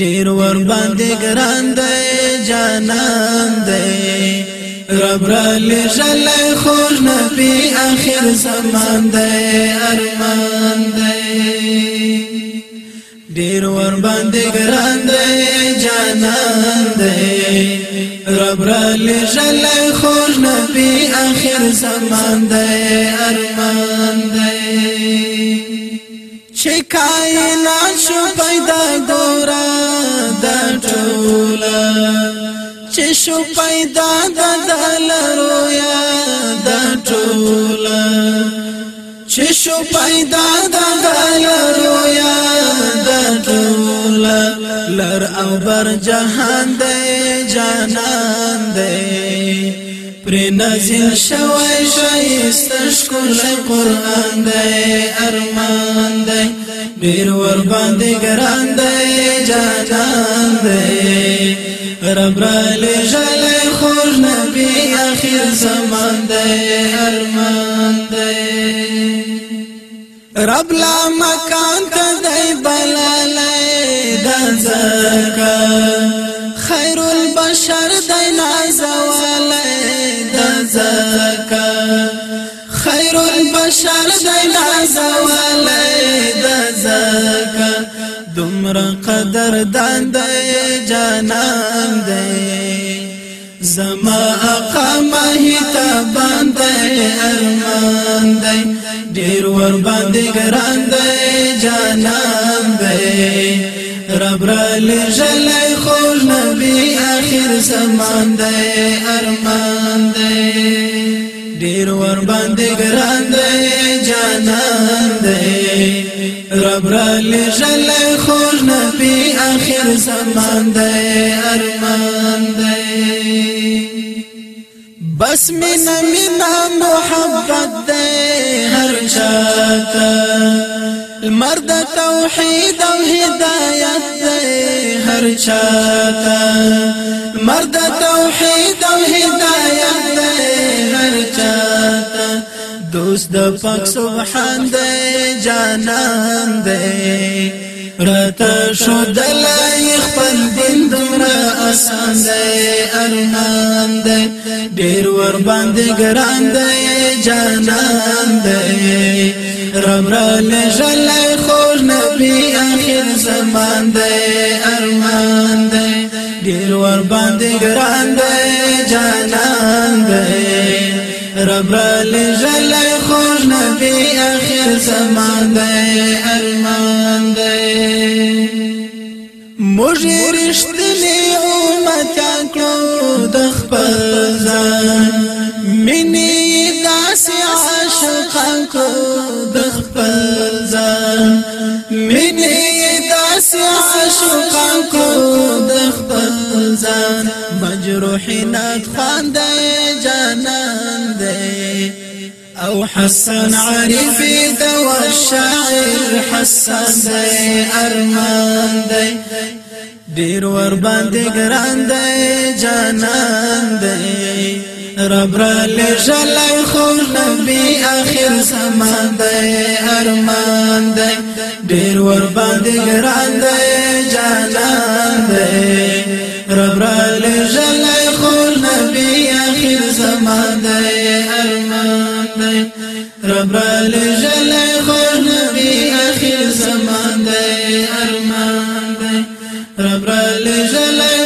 ډیر ور باندې ګران دی جانان دی رب را لجل خوش نبی آخر زمان دی ارمان دی ډیر ور باندې ګران دی جانان دی رب را لجل خوش نبی آخر زمان دی ارمان کائنات شو پیدا ګورا د ټولا چې شو پیدا د دلرویا د ټولا چې شو پیدا د دلرویا د ټولا لر او بر جهان دې جانان دې پر نازل شوی شایست شکل قرآن دی ارمان دی ډیر ور باندې ګران دی جانان دی رب را لجل خوش نبی اخر زمان دی ارمان دی رب لا مکان ته دی بلالای د زکا خیر البشر دی نازوالای د زکا خیر البشر دی نازوالای دومره قدر دان دی جانان دی زما اقامه هیته باندې ارمان دی ډیر ور باندې ګران دی جانان دی رب را لجل خوش نبی آخر زمان دی ارمان دی ډیر ور باندې ګران دی جانان دی رب را لجل خوش نبی آخر زمان دی ارمان دی بس من من محبت دی هر چاہتا المرد توحید و ہدایت دی هر چاہتا مرد توحید و ہدایت اوس د پاک سبحان دې جانان دې رات شو دلای خپل دین دمرا آسان دې ارمان دې ډیر ور باندې ګران دې جانان دې رب را لجل خور نبی اخر زمان دې ارمان دې ډیر ور باندې ګران دې جانان دې رب لجل خوش نبی اخر زمان دی ارمان دی مجھے رشتنی امتان کلو دخبر زان منی داسی عاشقان کو دخبر زان منی داسی عاشقان کو دخبر زان مجروحینات خانده جانان او حسن عارفي دوا الشاعر حسن دی ارمان دي دير وربان دي قران دي جانان دي رب رالي جل خو نبي آخر زمان دي ارمان دي دير وربان دي قران دي جانان دي رب رالي رب لجل خوش نبی اخیر زمان دی ارمان دی رب لجل